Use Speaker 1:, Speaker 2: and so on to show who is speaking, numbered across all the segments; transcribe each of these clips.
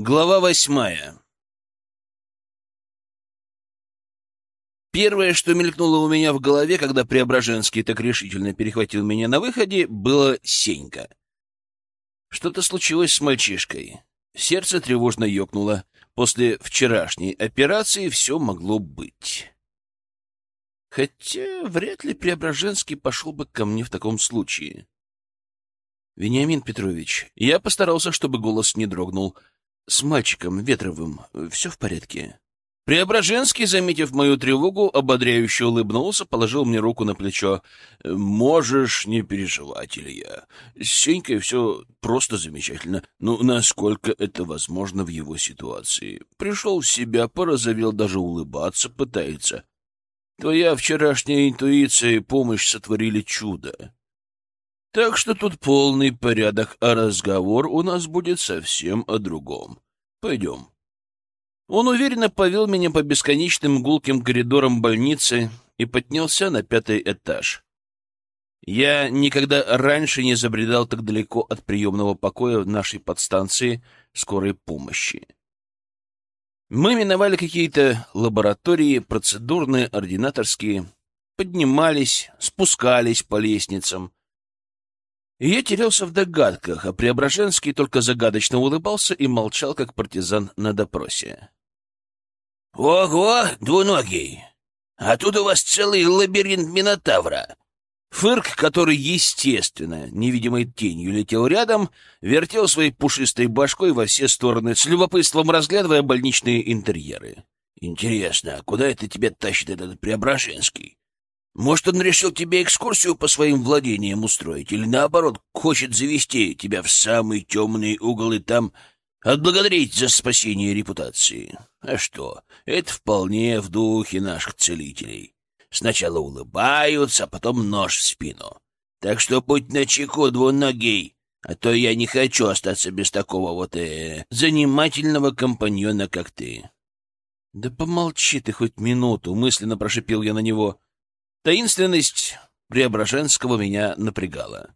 Speaker 1: Глава восьмая Первое, что мелькнуло у меня в голове, когда Преображенский так решительно перехватил меня на выходе, было Сенька. Что-то случилось с мальчишкой. Сердце тревожно ёкнуло. После вчерашней операции все могло быть. Хотя вряд ли Преображенский пошел бы ко мне в таком случае. «Вениамин Петрович, я постарался, чтобы голос не дрогнул. С мальчиком Ветровым все в порядке?» Преображенский, заметив мою тревогу, ободряюще улыбнулся, положил мне руку на плечо. «Можешь не переживать, Илья. С Сенькой все просто замечательно. Ну, насколько это возможно в его ситуации. Пришел в себя, порозовел, даже улыбаться пытается. Твоя вчерашняя интуиция и помощь сотворили чудо. Так что тут полный порядок, а разговор у нас будет совсем о другом. Пойдем». Он уверенно повел меня по бесконечным гулким коридорам больницы и поднялся на пятый этаж. Я никогда раньше не забредал так далеко от приемного покоя нашей подстанции скорой помощи. Мы миновали какие-то лаборатории, процедурные, ординаторские, поднимались, спускались по лестницам. И я терялся в догадках, а Преображенский только загадочно улыбался и молчал, как партизан на допросе. «Ого, двуногий! А тут у вас целый лабиринт Минотавра!» Фырк, который, естественно, невидимой тенью летел рядом, вертел своей пушистой башкой во все стороны, с любопытством разглядывая больничные интерьеры. «Интересно, а куда это тебя тащит этот Преображенский? Может, он решил тебе экскурсию по своим владениям устроить, или, наоборот, хочет завести тебя в самый темный угол и там отблагодарить за спасение репутации. А что, это вполне в духе наших целителей. Сначала улыбаются, а потом нож в спину. Так что будь начеку, двуногий, а то я не хочу остаться без такого вот э, занимательного компаньона, как ты. — Да помолчи ты хоть минуту, — мысленно прошипел я на него. Таинственность Преображенского меня напрягала.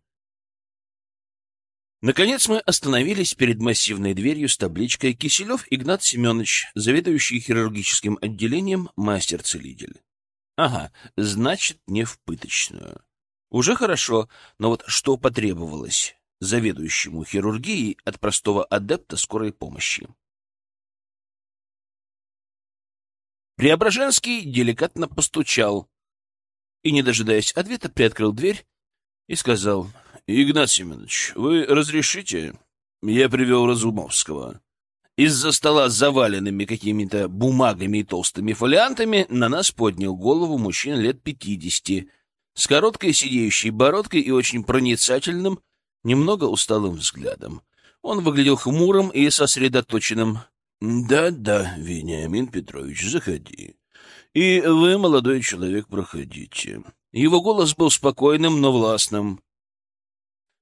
Speaker 1: Наконец мы остановились перед массивной дверью с табличкой «Киселев Игнат Семенович, заведующий хирургическим отделением, мастер-целитель». Ага, значит, не в пыточную. Уже хорошо, но вот что потребовалось заведующему хирургией от простого адепта скорой помощи? Преображенский деликатно постучал и, не дожидаясь ответа, приоткрыл дверь и сказал — Игнат Семенович, вы разрешите? Я привел Разумовского. Из-за стола с заваленными какими-то бумагами и толстыми фолиантами на нас поднял голову мужчина лет пятидесяти, с короткой сидеющей бородкой и очень проницательным, немного усталым взглядом. Он выглядел хмурым и сосредоточенным. «Да-да, Вениамин Петрович, заходи. И вы, молодой человек, проходите». Его голос был спокойным, но властным.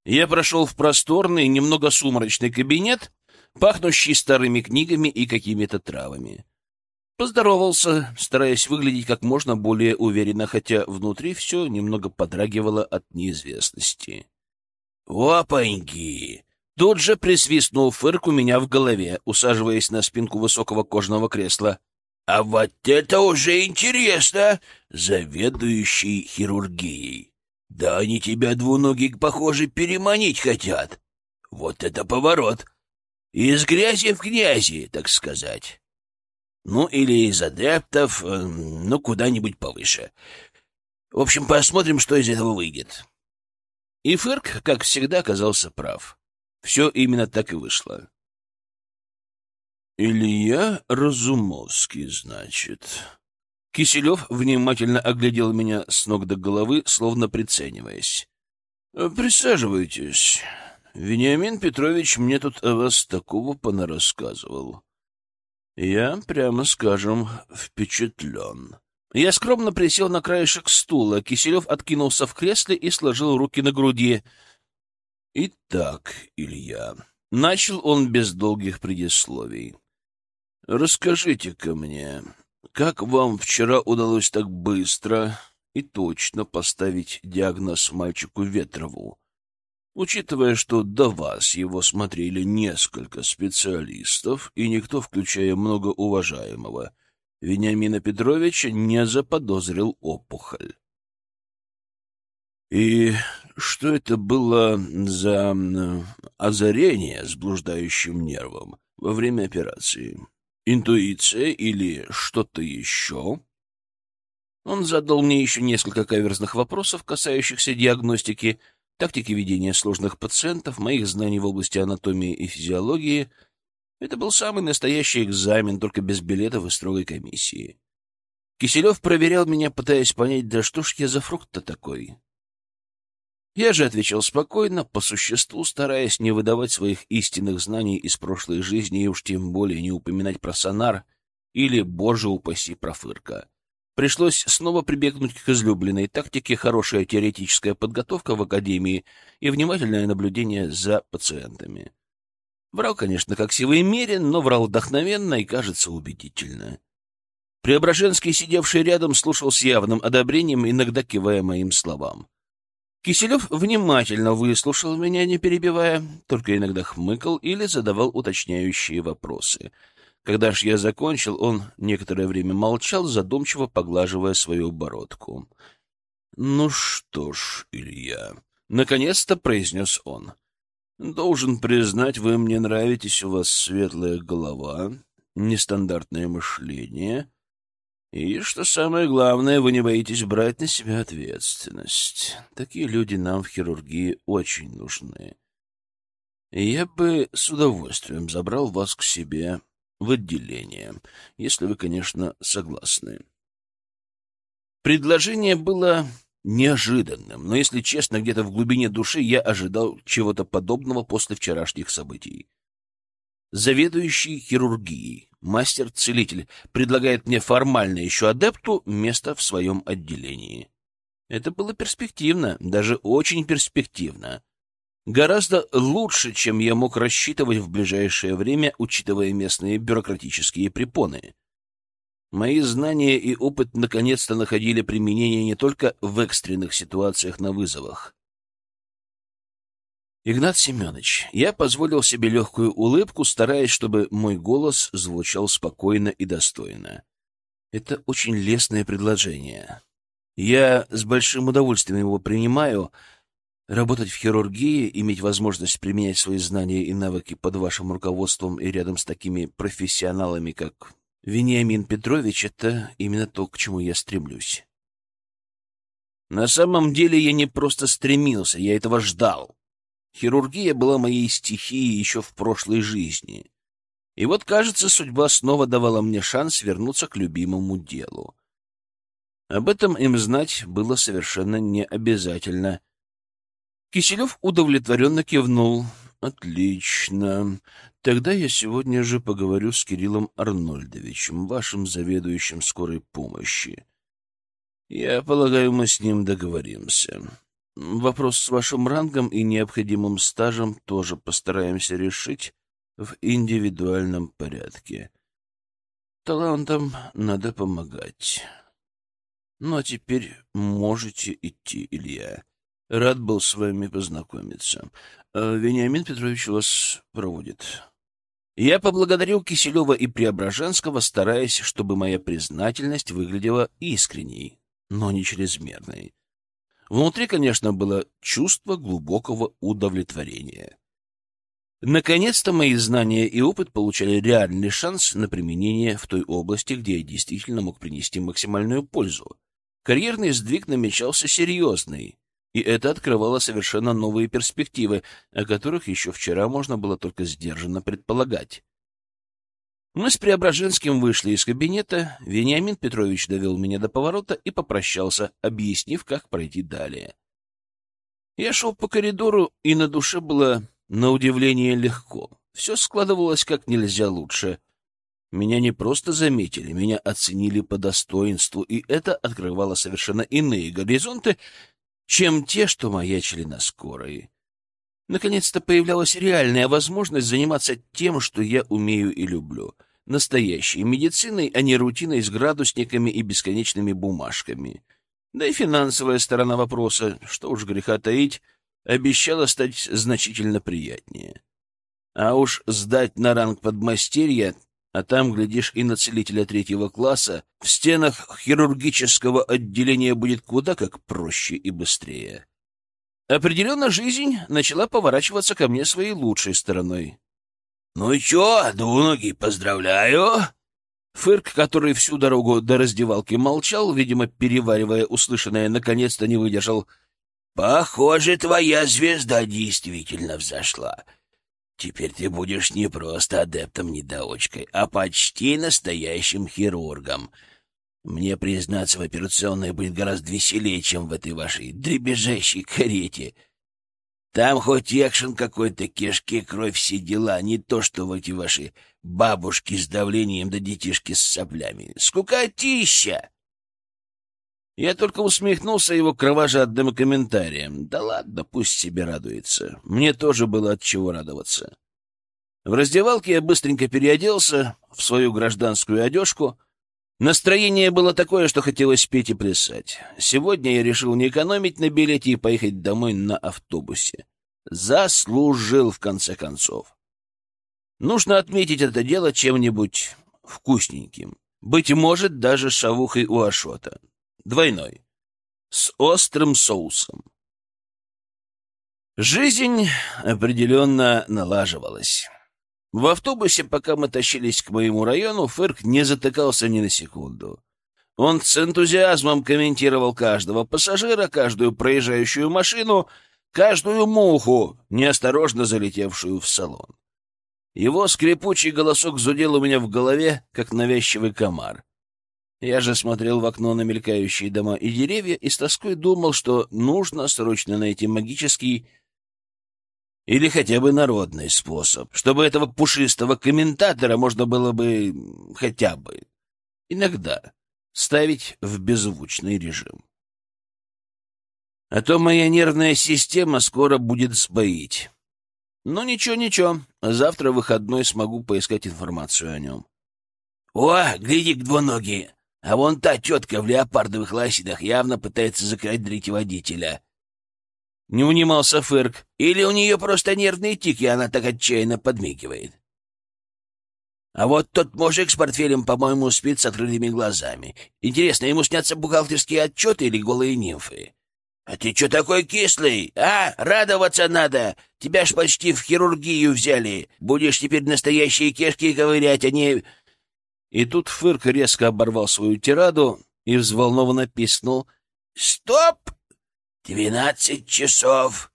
Speaker 1: Я прошел в просторный, немного сумрачный кабинет, пахнущий старыми книгами и какими-то травами. Поздоровался, стараясь выглядеть как можно более уверенно, хотя внутри все немного подрагивало от неизвестности. «Опаньки!» Тут же присвистнул фырк у меня в голове, усаживаясь на спинку высокого кожаного кресла. «А вот это уже интересно! Заведующий хирургией!» Да они тебя, двуногий, похоже, переманить хотят. Вот это поворот. Из грязи в князи, так сказать. Ну, или из адептов, э, ну, куда-нибудь повыше. В общем, посмотрим, что из этого выйдет. И Фырк, как всегда, оказался прав. Все именно так и вышло. «Илья Разумовский, значит», Киселев внимательно оглядел меня с ног до головы, словно прицениваясь. «Э, — Присаживайтесь. Вениамин Петрович мне тут о вас такого понарассказывал. Я, прямо скажем, впечатлен. Я скромно присел на краешек стула. Киселев откинулся в кресле и сложил руки на груди. — Итак, Илья, начал он без долгих предисловий. — Расскажите-ка мне, как вам вчера удалось так быстро и точно поставить диагноз мальчику Ветрову? Учитывая, что до вас его смотрели несколько специалистов, и никто, включая многоуважаемого Вениамина Петровича, не заподозрил опухоль. И что это было за озарение с блуждающим нервом во время операции? Интуиция или что-то еще? Он задал мне еще несколько каверзных вопросов, касающихся диагностики, тактики ведения сложных пациентов, моих знаний в области анатомии и физиологии. Это был самый настоящий экзамен, только без билетов и строгой комиссии. Киселев проверял меня, пытаясь понять, да что ж я за фрукт-то такой. Я же отвечал спокойно, по существу, стараясь не выдавать своих истинных знаний из прошлой жизни и уж тем более не упоминать про сонар или, боже упаси, про фырка. Пришлось снова прибегнуть к излюбленной тактике хорошая теоретическая подготовка в академии и внимательное наблюдение за пациентами. Врал, конечно, как сивоемерен, но врал вдохновенно и, кажется, убедительно. Преображенский, сидевший рядом, слушал с явным одобрением, иногда кивая моим словам. Киселев внимательно выслушал меня, не перебивая, только иногда хмыкал или задавал уточняющие вопросы. Когда ж я закончил, он некоторое время молчал, задумчиво поглаживая свою бородку. — Ну что ж, Илья, — наконец-то произнес он, — должен признать, вы мне нравитесь, у вас светлая голова, нестандартное мышление — и, что самое главное, вы не боитесь брать на себя ответственность. Такие люди нам в хирургии очень нужны. Я бы с удовольствием забрал вас к себе в отделение, если вы, конечно, согласны. Предложение было неожиданным, но, если честно, где-то в глубине души я ожидал чего-то подобного после вчерашних событий. Заведующий хирургией, мастер-целитель, предлагает мне формально еще адепту место в своем отделении. Это было перспективно, даже очень перспективно. Гораздо лучше, чем я мог рассчитывать в ближайшее время, учитывая местные бюрократические препоны. Мои знания и опыт наконец-то находили применение не только в экстренных ситуациях на вызовах. Игнат Семенович, я позволил себе легкую улыбку, стараясь, чтобы мой голос звучал спокойно и достойно. Это очень лестное предложение. Я с большим удовольствием его принимаю. Работать в хирургии, иметь возможность применять свои знания и навыки под вашим руководством и рядом с такими профессионалами, как Вениамин Петрович, это именно то, к чему я стремлюсь. На самом деле я не просто стремился, я этого ждал. Хирургия была моей стихией еще в прошлой жизни. И вот, кажется, судьба снова давала мне шанс вернуться к любимому делу. Об этом им знать было совершенно не обязательно. Киселев удовлетворенно кивнул. «Отлично. Тогда я сегодня же поговорю с Кириллом Арнольдовичем, вашим заведующим скорой помощи. Я полагаю, мы с ним договоримся. Вопрос с вашим рангом и необходимым стажем тоже постараемся решить в индивидуальном порядке. Талантам надо помогать. Ну, а теперь можете идти, Илья. Рад был с вами познакомиться. А Вениамин Петрович вас проводит. Я поблагодарил Киселева и Преображенского, стараясь, чтобы моя признательность выглядела искренней, но не чрезмерной. Внутри, конечно, было чувство глубокого удовлетворения. Наконец-то мои знания и опыт получали реальный шанс на применение в той области, где я действительно мог принести максимальную пользу. Карьерный сдвиг намечался серьезный, и это открывало совершенно новые перспективы, о которых еще вчера можно было только сдержанно предполагать. Мы с Преображенским вышли из кабинета, Вениамин Петрович довел меня до поворота и попрощался, объяснив, как пройти далее. Я шел по коридору, и на душе было, на удивление, легко. Все складывалось как нельзя лучше. Меня не просто заметили, меня оценили по достоинству, и это открывало совершенно иные горизонты, чем те, что маячили на скорой. Наконец-то появлялась реальная возможность заниматься тем, что я умею и люблю. Настоящей медициной, а не рутиной с градусниками и бесконечными бумажками. Да и финансовая сторона вопроса, что уж греха таить, обещало стать значительно приятнее. А уж сдать на ранг подмастерья, а там, глядишь, и на целителя третьего класса, в стенах хирургического отделения будет куда как проще и быстрее. Определенно жизнь начала поворачиваться ко мне своей лучшей стороной. — Ну и чё, двуногий, поздравляю! Фырк, который всю дорогу до раздевалки молчал, видимо, переваривая услышанное, наконец-то не выдержал. — Похоже, твоя звезда действительно взошла. Теперь ты будешь не просто адептом-недоочкой, а почти настоящим хирургом. Мне, признаться, в операционной будет гораздо веселее, чем в этой вашей дребезжащей карете. Там хоть экшен какой-то, кишки, кровь, все дела, не то, что в эти ваши бабушки с давлением да детишки с соплями. Скукотища! Я только усмехнулся его кровожадным комментарием. Да ладно, пусть себе радуется. Мне тоже было от чего радоваться. В раздевалке я быстренько переоделся в свою гражданскую одежку. Настроение было такое, что хотелось петь и плясать. Сегодня я решил не экономить на билете и поехать домой на автобусе. Заслужил, в конце концов. Нужно отметить это дело чем-нибудь вкусненьким. Быть может, даже шавухой у Ашота. Двойной. С острым соусом. Жизнь определенно налаживалась. В автобусе, пока мы тащились к моему району, Фырк не затыкался ни на секунду. Он с энтузиазмом комментировал каждого пассажира, каждую проезжающую машину, каждую муху, неосторожно залетевшую в салон. Его скрипучий голосок зудел у меня в голове, как навязчивый комар. Я же смотрел в окно на мелькающие дома и деревья и с тоской думал, что нужно срочно найти магический или хотя бы народный способ, чтобы этого пушистого комментатора можно было бы хотя бы иногда ставить в беззвучный режим. А то моя нервная система скоро будет сбоить. Но ничего-ничего, завтра выходной смогу поискать информацию о нем. — О, гляди-ка, двуногие! А вон та тетка в леопардовых лосинах явно пытается закрыть водителя. Не унимался Фырк. Или у нее просто нервный тик, и она так отчаянно подмигивает. А вот тот мужик с портфелем, по-моему, спит с открытыми глазами. Интересно, ему снятся бухгалтерские отчеты или голые нимфы? А ты что такой кислый? А, радоваться надо! Тебя ж почти в хирургию взяли. Будешь теперь настоящие кешки ковырять, а не... И тут Фырк резко оборвал свою тираду и взволнованно писнул. «Стоп! Двенадцать часов!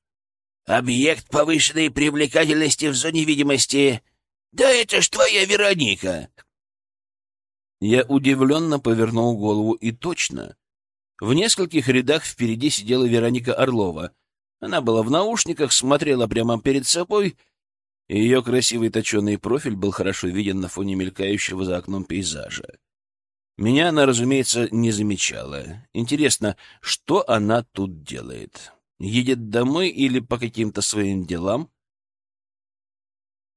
Speaker 1: Объект повышенной привлекательности в зоне видимости! Да это ж твоя Вероника!» Я удивленно повернул голову, и точно. В нескольких рядах впереди сидела Вероника Орлова. Она была в наушниках, смотрела прямо перед собой — ее красивый точеный профиль был хорошо виден на фоне мелькающего за окном пейзажа. Меня она, разумеется, не замечала. Интересно, что она тут делает? Едет домой или по каким-то своим делам?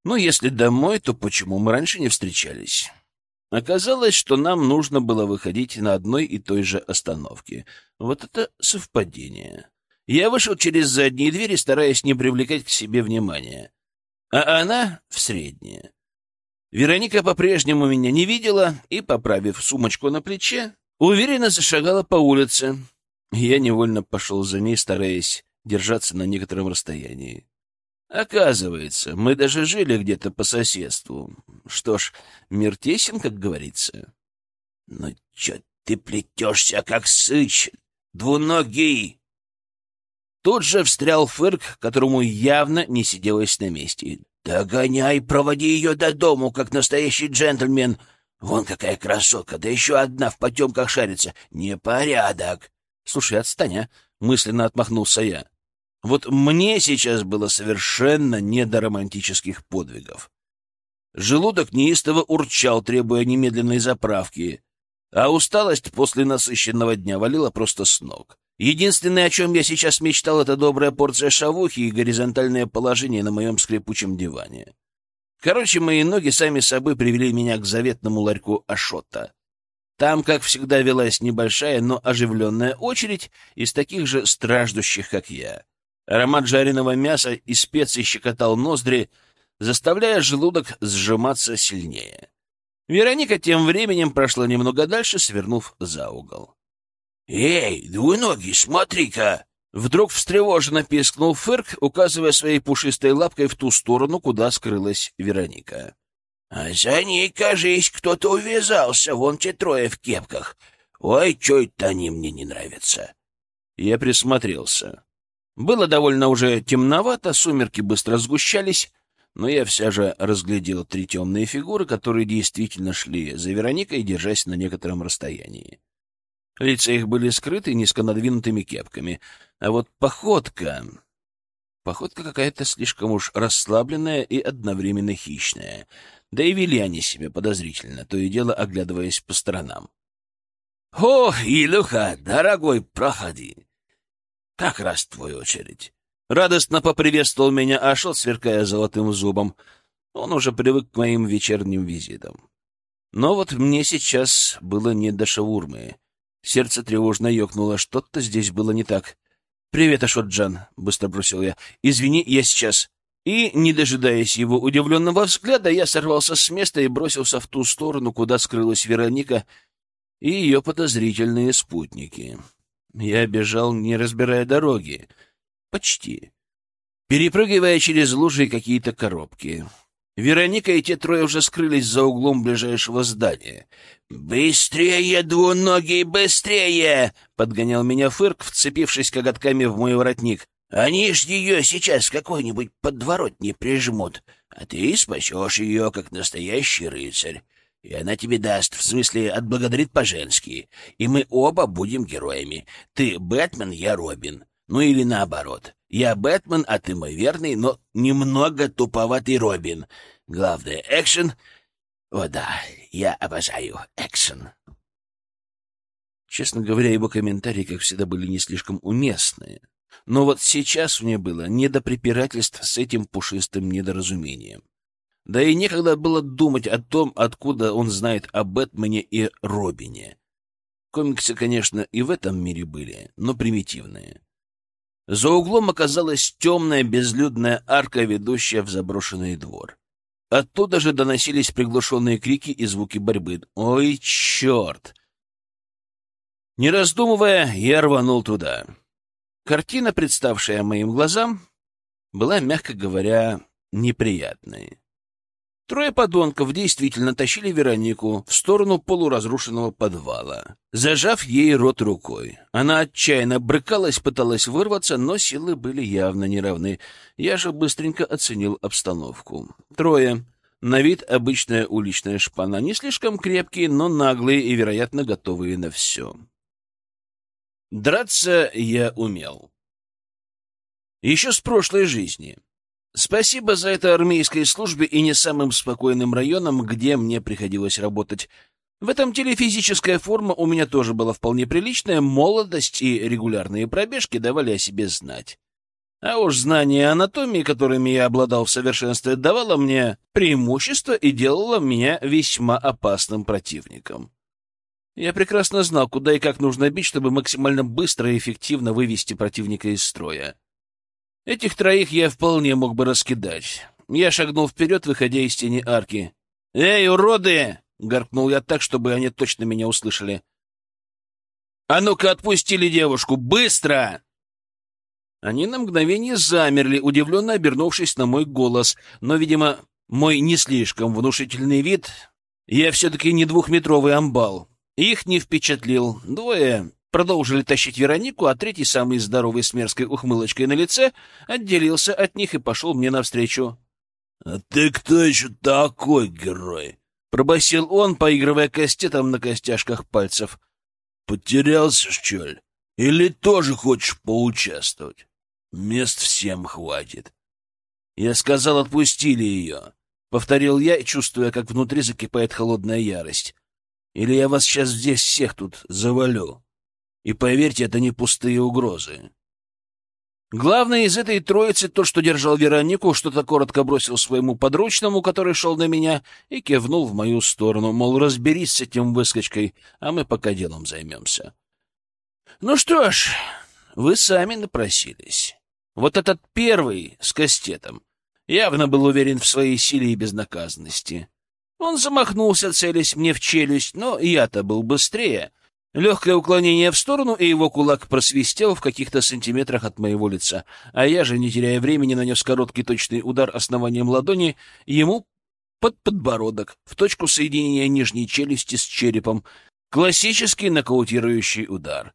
Speaker 1: Ну, если домой, то почему мы раньше не встречались? Оказалось, что нам нужно было выходить на одной и той же остановке. Вот это совпадение. Я вышел через задние двери, стараясь не привлекать к себе внимания а она в среднее. Вероника по-прежнему меня не видела и, поправив сумочку на плече, уверенно зашагала по улице. Я невольно пошел за ней, стараясь держаться на некотором расстоянии. Оказывается, мы даже жили где-то по соседству. Что ж, мир тесен, как говорится. Но чё ты плетешься, как сыч, двуногий? Тут же встрял Фырк, которому явно не сиделось на месте. «Догоняй, проводи ее до дому, как настоящий джентльмен. Вон какая красотка, да еще одна в потемках шарится. Непорядок!» «Слушай, отстань, а!» — мысленно отмахнулся я. «Вот мне сейчас было совершенно не до романтических подвигов. Желудок неистово урчал, требуя немедленной заправки, а усталость после насыщенного дня валила просто с ног. Единственное, о чем я сейчас мечтал, это добрая порция шавухи и горизонтальное положение на моем скрипучем диване. Короче, мои ноги сами собой привели меня к заветному ларьку Ашота. Там, как всегда, велась небольшая, но оживленная очередь из таких же страждущих, как я. Аромат жареного мяса и специй щекотал ноздри, заставляя желудок сжиматься сильнее. Вероника тем временем прошла немного дальше, свернув за угол. «Эй, двуногий, смотри-ка!» Вдруг встревоженно пискнул Фырк, указывая своей пушистой лапкой в ту сторону, куда скрылась Вероника. «А за ней, кажись, кто-то увязался, вон те трое в кепках. Ой, чё это они мне не нравятся?» Я присмотрелся. Было довольно уже темновато, сумерки быстро сгущались, но я все же разглядел три темные фигуры, которые действительно шли за Вероникой, держась на некотором расстоянии. Лица их были скрыты низко надвинутыми кепками, а вот походка... Походка какая-то слишком уж расслабленная и одновременно хищная. Да и вели они себя подозрительно, то и дело оглядываясь по сторонам. — О, Илюха, дорогой, проходи! Как раз твоя очередь. Радостно поприветствовал меня Ашот, сверкая золотым зубом. Он уже привык к моим вечерним визитам. Но вот мне сейчас было не до шаурмы. Сердце тревожно ёкнуло, что-то здесь было не так. «Привет, Ашот-Джан», — быстро бросил я. «Извини, я сейчас». И, не дожидаясь его удивленного взгляда, я сорвался с места и бросился в ту сторону, куда скрылась Вероника и ее подозрительные спутники. Я бежал, не разбирая дороги. Почти. Перепрыгивая через лужи и какие-то коробки. Вероника и те трое уже скрылись за углом ближайшего здания. «Быстрее, двуногий, быстрее!» — подгонял меня Фырк, вцепившись коготками в мой воротник. «Они ж ее сейчас какой-нибудь подворотни прижмут, а ты спасешь ее, как настоящий рыцарь. И она тебе даст, в смысле, отблагодарит по-женски. И мы оба будем героями. Ты Бэтмен, я Робин. Ну или наоборот. Я Бэтмен, а ты мой верный, но немного туповатый Робин. Главное — экшен. О да, я обожаю экшен. Честно говоря, его комментарии, как всегда, были не слишком уместные. Но вот сейчас мне было не до препирательств с этим пушистым недоразумением. Да и некогда было думать о том, откуда он знает о Бэтмене и Робине. Комиксы, конечно, и в этом мире были, но примитивные. За углом оказалась темная безлюдная арка, ведущая в заброшенный двор. Оттуда же доносились приглушенные крики и звуки борьбы. «Ой, черт!» Не раздумывая, я рванул туда. Картина, представшая моим глазам, была, мягко говоря, неприятной. Трое подонков действительно тащили Веронику в сторону полуразрушенного подвала, зажав ей рот рукой. Она отчаянно брыкалась, пыталась вырваться, но силы были явно неравны. Я же быстренько оценил обстановку. Трое. На вид обычная уличная шпана, не слишком крепкие, но наглые и, вероятно, готовые на все. Драться я умел. Еще с прошлой жизни. Спасибо за это армейской службе и не самым спокойным районом, где мне приходилось работать. В этом теле физическая форма у меня тоже была вполне приличная, молодость и регулярные пробежки давали о себе знать. А уж знание анатомии, которыми я обладал в совершенстве, давало мне преимущество и делало меня весьма опасным противником. Я прекрасно знал, куда и как нужно бить, чтобы максимально быстро и эффективно вывести противника из строя. Этих троих я вполне мог бы раскидать. Я шагнул вперед, выходя из тени арки. «Эй, уроды!» — гаркнул я так, чтобы они точно меня услышали. «А ну-ка, отпустили девушку! Быстро!» Они на мгновение замерли, удивленно обернувшись на мой голос, но, видимо, мой не слишком внушительный вид... Я все-таки не двухметровый амбал. Их не впечатлил. Двое продолжили тащить Веронику, а третий, самый здоровый с мерзкой ухмылочкой на лице, отделился от них и пошел мне навстречу. — А ты кто еще такой герой? — пробасил он, поигрывая кастетом на костяшках пальцев. — Потерялся, что ли? Или тоже хочешь поучаствовать? Мест всем хватит. Я сказал, отпустили ее. Повторил я, чувствуя, как внутри закипает холодная ярость. Или я вас сейчас здесь всех тут завалю. И поверьте, это не пустые угрозы. Главное из этой троицы то, что держал Веронику, что-то коротко бросил своему подручному, который шел на меня, и кивнул в мою сторону, мол, разберись с этим выскочкой, а мы пока делом займемся. Ну что ж, вы сами напросились. Вот этот первый с кастетом явно был уверен в своей силе и безнаказанности. Он замахнулся, целясь мне в челюсть, но я-то был быстрее. Легкое уклонение в сторону, и его кулак просвистел в каких-то сантиметрах от моего лица, а я же, не теряя времени, нанес короткий точный удар основанием ладони ему под подбородок, в точку соединения нижней челюсти с черепом. Классический нокаутирующий удар.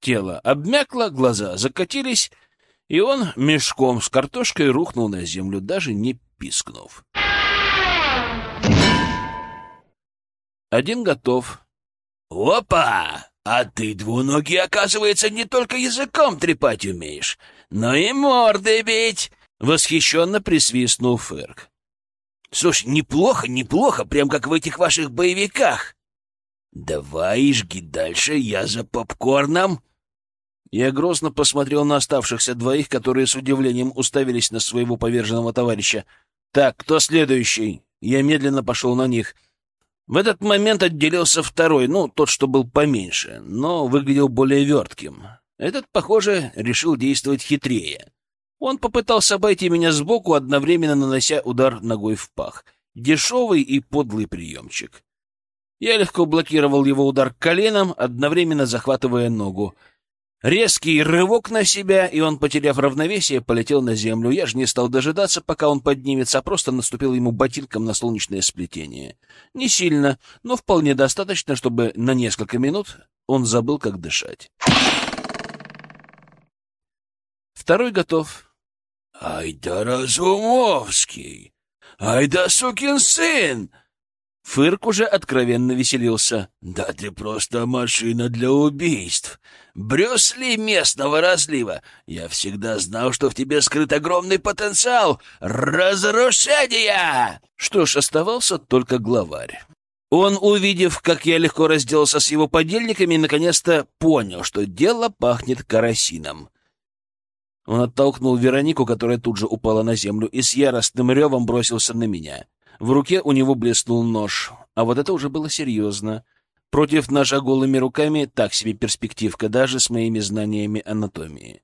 Speaker 1: Тело обмякло, глаза закатились, и он мешком с картошкой рухнул на землю, даже не пискнув. Один готов. «Опа! А ты, двуногий, оказывается, не только языком трепать умеешь, но и морды бить!» — восхищенно присвистнул Фырк. «Слушай, неплохо, неплохо, прям как в этих ваших боевиках!» «Давай, жги дальше, я за попкорном!» Я грозно посмотрел на оставшихся двоих, которые с удивлением уставились на своего поверженного товарища. «Так, кто следующий?» Я медленно пошел на них — в этот момент отделился второй, ну, тот, что был поменьше, но выглядел более вертким. Этот, похоже, решил действовать хитрее. Он попытался обойти меня сбоку, одновременно нанося удар ногой в пах. Дешевый и подлый приемчик. Я легко блокировал его удар коленом, одновременно захватывая ногу — Резкий рывок на себя, и он, потеряв равновесие, полетел на землю. Я же не стал дожидаться, пока он поднимется, а просто наступил ему ботинком на солнечное сплетение. Не сильно, но вполне достаточно, чтобы на несколько минут он забыл, как дышать. Второй готов. «Ай да Разумовский! Ай да сукин сын!» Фырк уже откровенно веселился. «Да ты просто машина для убийств! Брюс Ли местного разлива! Я всегда знал, что в тебе скрыт огромный потенциал разрушения!» Что ж, оставался только главарь. Он, увидев, как я легко разделался с его подельниками, наконец-то понял, что дело пахнет карасином. Он оттолкнул Веронику, которая тут же упала на землю, и с яростным ревом бросился на меня. В руке у него блеснул нож, а вот это уже было серьезно. Против ножа голыми руками так себе перспективка, даже с моими знаниями анатомии.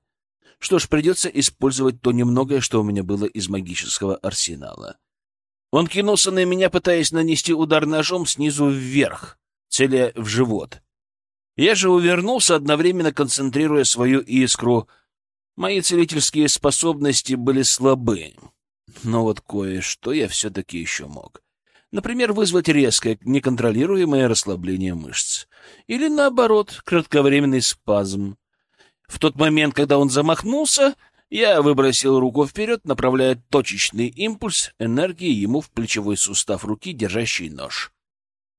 Speaker 1: Что ж, придется использовать то немногое, что у меня было из магического арсенала. Он кинулся на меня, пытаясь нанести удар ножом снизу вверх, целя в живот. Я же увернулся, одновременно концентрируя свою искру. Мои целительские способности были слабы. Но вот кое-что я все-таки еще мог. Например, вызвать резкое, неконтролируемое расслабление мышц. Или, наоборот, кратковременный спазм. В тот момент, когда он замахнулся, я выбросил руку вперед, направляя точечный импульс энергии ему в плечевой сустав руки, держащий нож.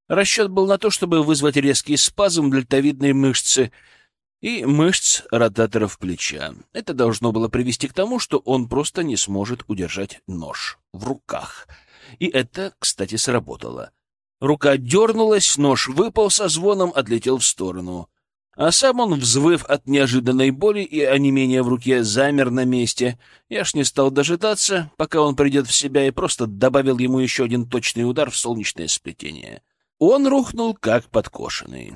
Speaker 1: Расчет был на то, чтобы вызвать резкий спазм дельтовидной мышцы — и мышц ротаторов плеча. Это должно было привести к тому, что он просто не сможет удержать нож в руках. И это, кстати, сработало. Рука дернулась, нож выпал со звоном, отлетел в сторону. А сам он, взвыв от неожиданной боли и онемения в руке, замер на месте. Я ж не стал дожидаться, пока он придет в себя, и просто добавил ему еще один точный удар в солнечное сплетение. Он рухнул, как подкошенный.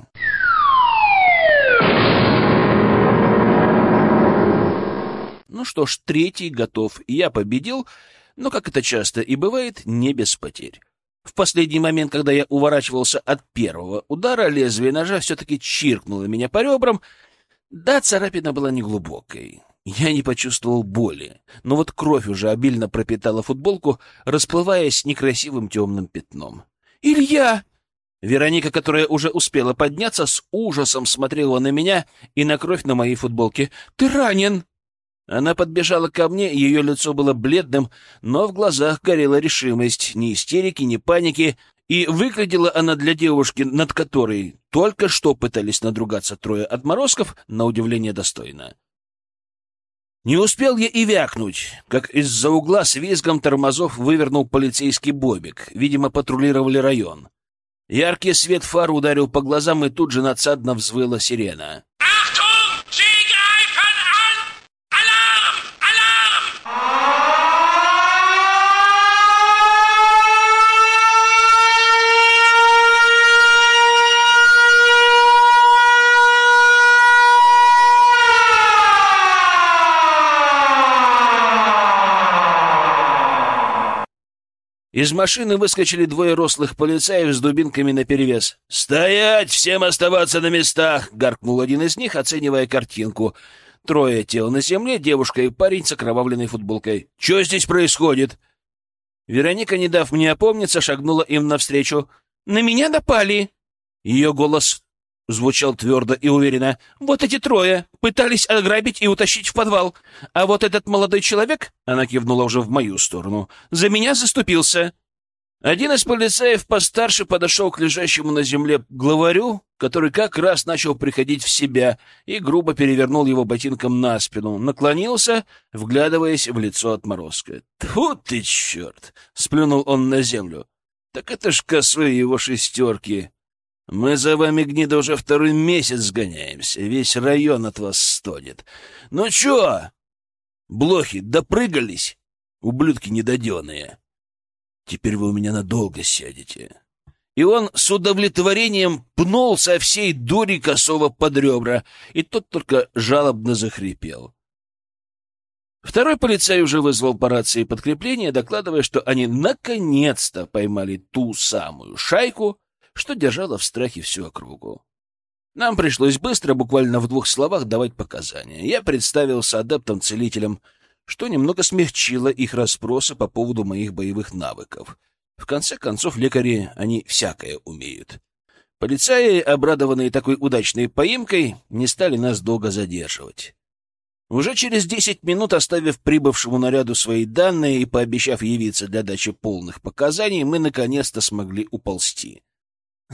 Speaker 1: Ну что ж, третий готов, я победил, но, как это часто и бывает, не без потерь. В последний момент, когда я уворачивался от первого удара, лезвие ножа все-таки чиркнуло меня по ребрам. Да, царапина была неглубокой. Я не почувствовал боли, но вот кровь уже обильно пропитала футболку, расплываясь некрасивым темным пятном. «Илья!» Вероника, которая уже успела подняться, с ужасом смотрела на меня и на кровь на моей футболке. «Ты ранен!» Она подбежала ко мне, ее лицо было бледным, но в глазах горела решимость, ни истерики, ни паники, и выглядела она для девушки, над которой только что пытались надругаться трое отморозков, на удивление достойно. Не успел я и вякнуть, как из-за угла с визгом тормозов вывернул полицейский бобик. Видимо, патрулировали район. Яркий свет фар ударил по глазам, и тут же надсадно взвыла сирена. Из машины выскочили двое рослых полицаев с дубинками наперевес. «Стоять! Всем оставаться на местах!» — гаркнул один из них, оценивая картинку. Трое тел на земле, девушка и парень с окровавленной футболкой. «Что здесь происходит?» Вероника, не дав мне опомниться, шагнула им навстречу. «На меня напали!» Ее голос звучал твердо и уверенно. «Вот эти трое пытались ограбить и утащить в подвал. А вот этот молодой человек, — она кивнула уже в мою сторону, — за меня заступился». Один из полицаев постарше подошел к лежащему на земле главарю, который как раз начал приходить в себя, и грубо перевернул его ботинком на спину, наклонился, вглядываясь в лицо отморозка. «Тьфу ты, черт!» — сплюнул он на землю. «Так это ж косые его шестерки!» Мы за вами, гнида, уже второй месяц гоняемся. Весь район от вас стонет. Ну чё? Блохи допрыгались? Ублюдки недоделанные. Теперь вы у меня надолго сядете. И он с удовлетворением пнул со всей дури косого под ребра, и тот только жалобно захрипел. Второй полицай уже вызвал по рации подкрепление, докладывая, что они наконец-то поймали ту самую шайку, что держало в страхе всю округу. Нам пришлось быстро, буквально в двух словах, давать показания. Я представился адептом-целителем, что немного смягчило их расспросы по поводу моих боевых навыков. В конце концов, лекари, они всякое умеют. Полицаи, обрадованные такой удачной поимкой, не стали нас долго задерживать. Уже через десять минут, оставив прибывшему наряду свои данные и пообещав явиться для дачи полных показаний, мы наконец-то смогли уползти.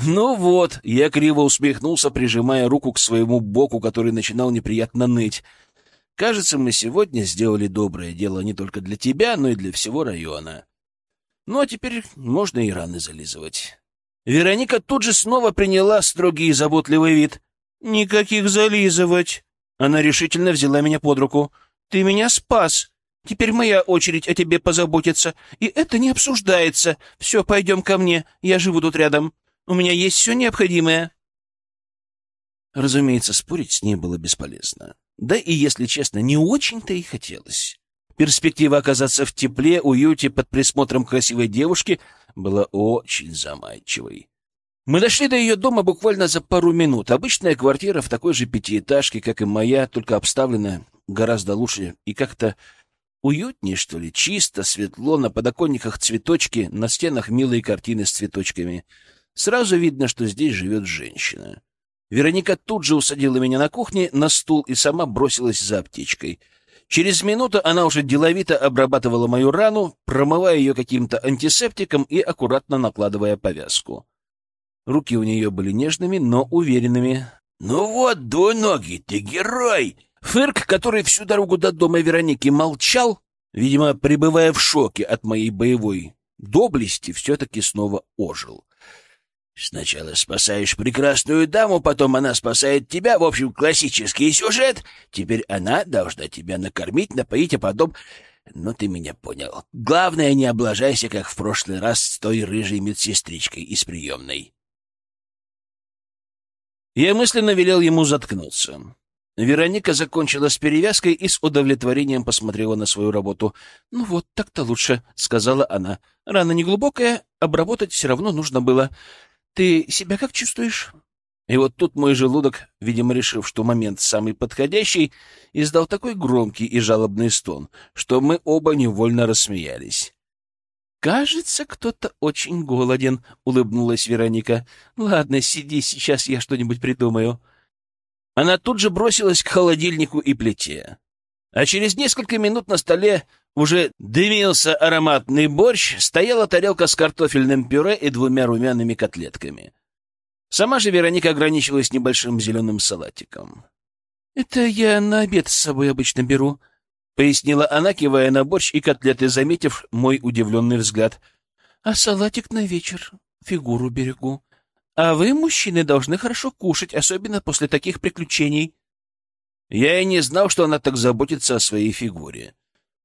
Speaker 1: «Ну вот», — я криво усмехнулся, прижимая руку к своему боку, который начинал неприятно ныть. «Кажется, мы сегодня сделали доброе дело не только для тебя, но и для всего района. Ну, а теперь можно и раны зализывать». Вероника тут же снова приняла строгий и заботливый вид. «Никаких зализывать!» Она решительно взяла меня под руку. «Ты меня спас. Теперь моя очередь о тебе позаботиться. И это не обсуждается. Все, пойдем ко мне. Я живу тут рядом». У меня есть все необходимое. Разумеется, спорить с ней было бесполезно. Да и, если честно, не очень-то и хотелось. Перспектива оказаться в тепле, уюте под присмотром красивой девушки была очень заманчивой. Мы дошли до ее дома буквально за пару минут. Обычная квартира в такой же пятиэтажке, как и моя, только обставлена гораздо лучше и как-то уютнее, что ли, чисто, светло, на подоконниках цветочки, на стенах милые картины с цветочками — Сразу видно, что здесь живет женщина. Вероника тут же усадила меня на кухне на стул и сама бросилась за аптечкой. Через минуту она уже деловито обрабатывала мою рану, промывая ее каким-то антисептиком и аккуратно накладывая повязку. Руки у нее были нежными, но уверенными. «Ну вот, двуногий, ты герой!» Фырк, который всю дорогу до дома Вероники молчал, видимо, пребывая в шоке от моей боевой доблести, все-таки снова ожил. Сначала спасаешь прекрасную даму, потом она спасает тебя. В общем, классический сюжет. Теперь она должна тебя накормить, напоить, а потом... Ну, ты меня понял. Главное, не облажайся, как в прошлый раз с той рыжей медсестричкой из приемной. Я мысленно велел ему заткнуться. Вероника закончила с перевязкой и с удовлетворением посмотрела на свою работу. «Ну вот, так-то лучше», — сказала она. «Рана неглубокая, обработать все равно нужно было. Ты себя как чувствуешь? И вот тут мой желудок, видимо, решив, что момент самый подходящий, издал такой громкий и жалобный стон, что мы оба невольно рассмеялись. «Кажется, кто-то очень голоден», — улыбнулась Вероника. «Ладно, сиди, сейчас я что-нибудь придумаю». Она тут же бросилась к холодильнику и плите. А через несколько минут на столе уже дымился ароматный борщ, стояла тарелка с картофельным пюре и двумя румяными котлетками. Сама же Вероника ограничилась небольшим зеленым салатиком. — Это я на обед с собой обычно беру, — пояснила она, кивая на борщ и котлеты, заметив мой удивленный взгляд. — А салатик на вечер, фигуру берегу. А вы, мужчины, должны хорошо кушать, особенно после таких приключений. Я и не знал, что она так заботится о своей фигуре.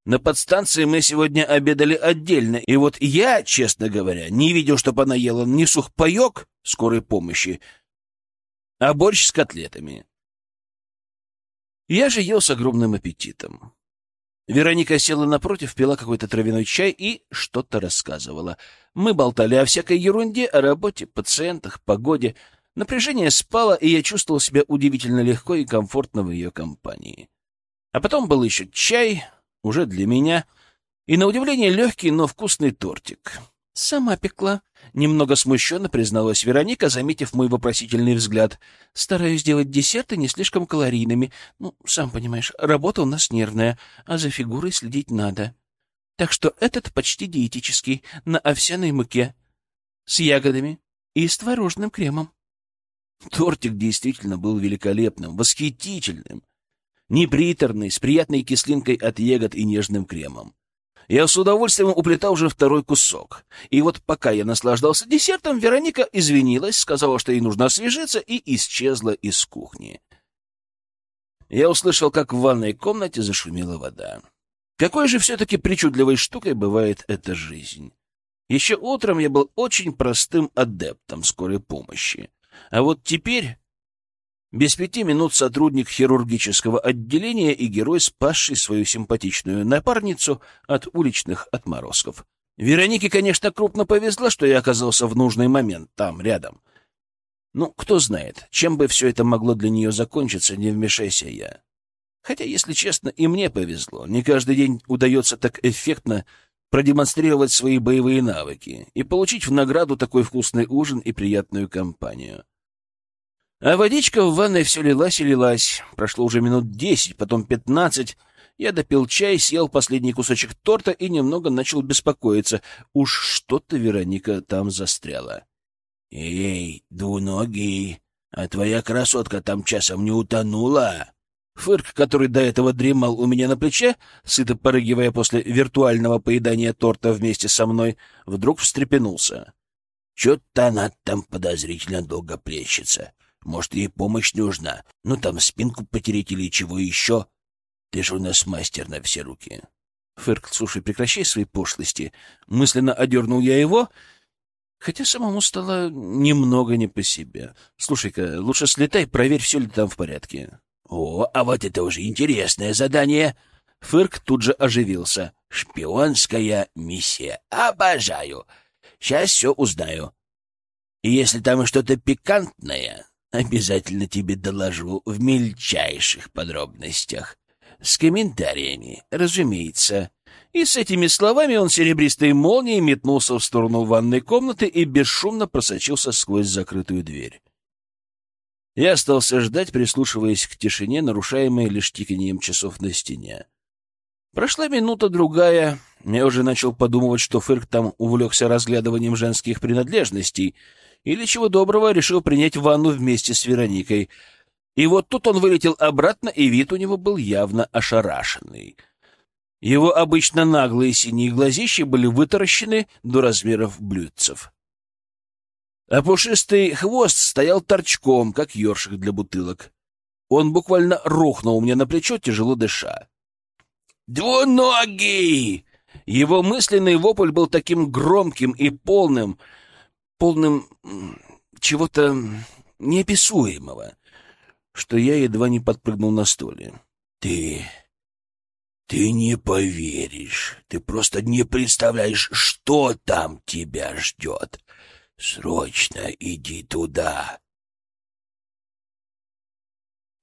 Speaker 1: На подстанции мы сегодня обедали отдельно, и вот я, честно говоря, не видел, чтобы она ела ни сухпайок скорой помощи, а борщ с котлетами. Я же ел с огромным аппетитом. Вероника села напротив, пила какой-то травяной чай и что-то рассказывала. Мы болтали о всякой ерунде, о работе, пациентах, погоде. Напряжение спало, и я чувствовал себя удивительно легко и комфортно в ее компании. А потом был еще чай, уже для меня, и, на удивление, легкий, но вкусный тортик. «Сама пекла», — немного смущенно призналась Вероника, заметив мой вопросительный взгляд. «Стараюсь делать десерты не слишком калорийными. Ну, сам понимаешь, работа у нас нервная, а за фигурой следить надо. Так что этот почти диетический, на овсяной муке, с ягодами и с творожным кремом». Тортик действительно был великолепным, восхитительным. Неприторный, с приятной кислинкой от ягод и нежным кремом. Я с удовольствием уплетал уже второй кусок. И вот пока я наслаждался десертом, Вероника извинилась, сказала, что ей нужно освежиться, и исчезла из кухни. Я услышал, как в ванной комнате зашумела вода. Какой же все-таки причудливой штукой бывает эта жизнь. Еще утром я был очень простым адептом скорой помощи. А вот теперь без пяти минут сотрудник хирургического отделения и герой, спасший свою симпатичную напарницу от уличных отморозков. Веронике, конечно, крупно повезло, что я оказался в нужный момент там, рядом. Ну, кто знает, чем бы все это могло для нее закончиться, не вмешайся я. Хотя, если честно, и мне повезло. Не каждый день удается так эффектно продемонстрировать свои боевые навыки и получить в награду такой вкусный ужин и приятную компанию. А водичка в ванной все лилась и лилась. Прошло уже минут десять, потом пятнадцать. Я допил чай, съел последний кусочек торта и немного начал беспокоиться. Уж что-то Вероника там застряла. — Эй, двуногий, а твоя красотка там часом не утонула? Фырк, который до этого дремал у меня на плече, сыто порыгивая после виртуального поедания торта вместе со мной, вдруг встрепенулся. — Чё-то она там подозрительно долго плещется. Может, ей помощь нужна? Ну, там спинку потереть или чего еще? Ты же у нас мастер на все руки. Фырк, слушай, прекращай свои пошлости. Мысленно одернул я его, хотя самому стало немного не по себе. Слушай-ка, лучше слетай, проверь, все ли там в порядке. О, а вот это уже интересное задание. Фырк тут же оживился. Шпионская миссия. Обожаю. Сейчас все узнаю. И если там что-то пикантное, Обязательно тебе доложу в мельчайших подробностях. С комментариями, разумеется. И с этими словами он серебристой молнией метнулся в сторону ванной комнаты и бесшумно просочился сквозь закрытую дверь. Я остался ждать, прислушиваясь к тишине, нарушаемой лишь тиканьем часов на стене. Прошла минута-другая. Я уже начал подумывать, что Фырк там увлекся разглядыванием женских принадлежностей — или, чего доброго, решил принять ванну вместе с Вероникой. И вот тут он вылетел обратно, и вид у него был явно ошарашенный. Его обычно наглые синие глазища были вытаращены до размеров блюдцев. А пушистый хвост стоял торчком, как ёршик для бутылок. Он буквально рухнул мне на плечо, тяжело дыша. «Двуногий!» Его мысленный вопль был таким громким и полным, полным чего-то неописуемого, что я едва не подпрыгнул на столе. «Ты... ты не поверишь, ты просто не представляешь, что там тебя ждет. Срочно иди туда,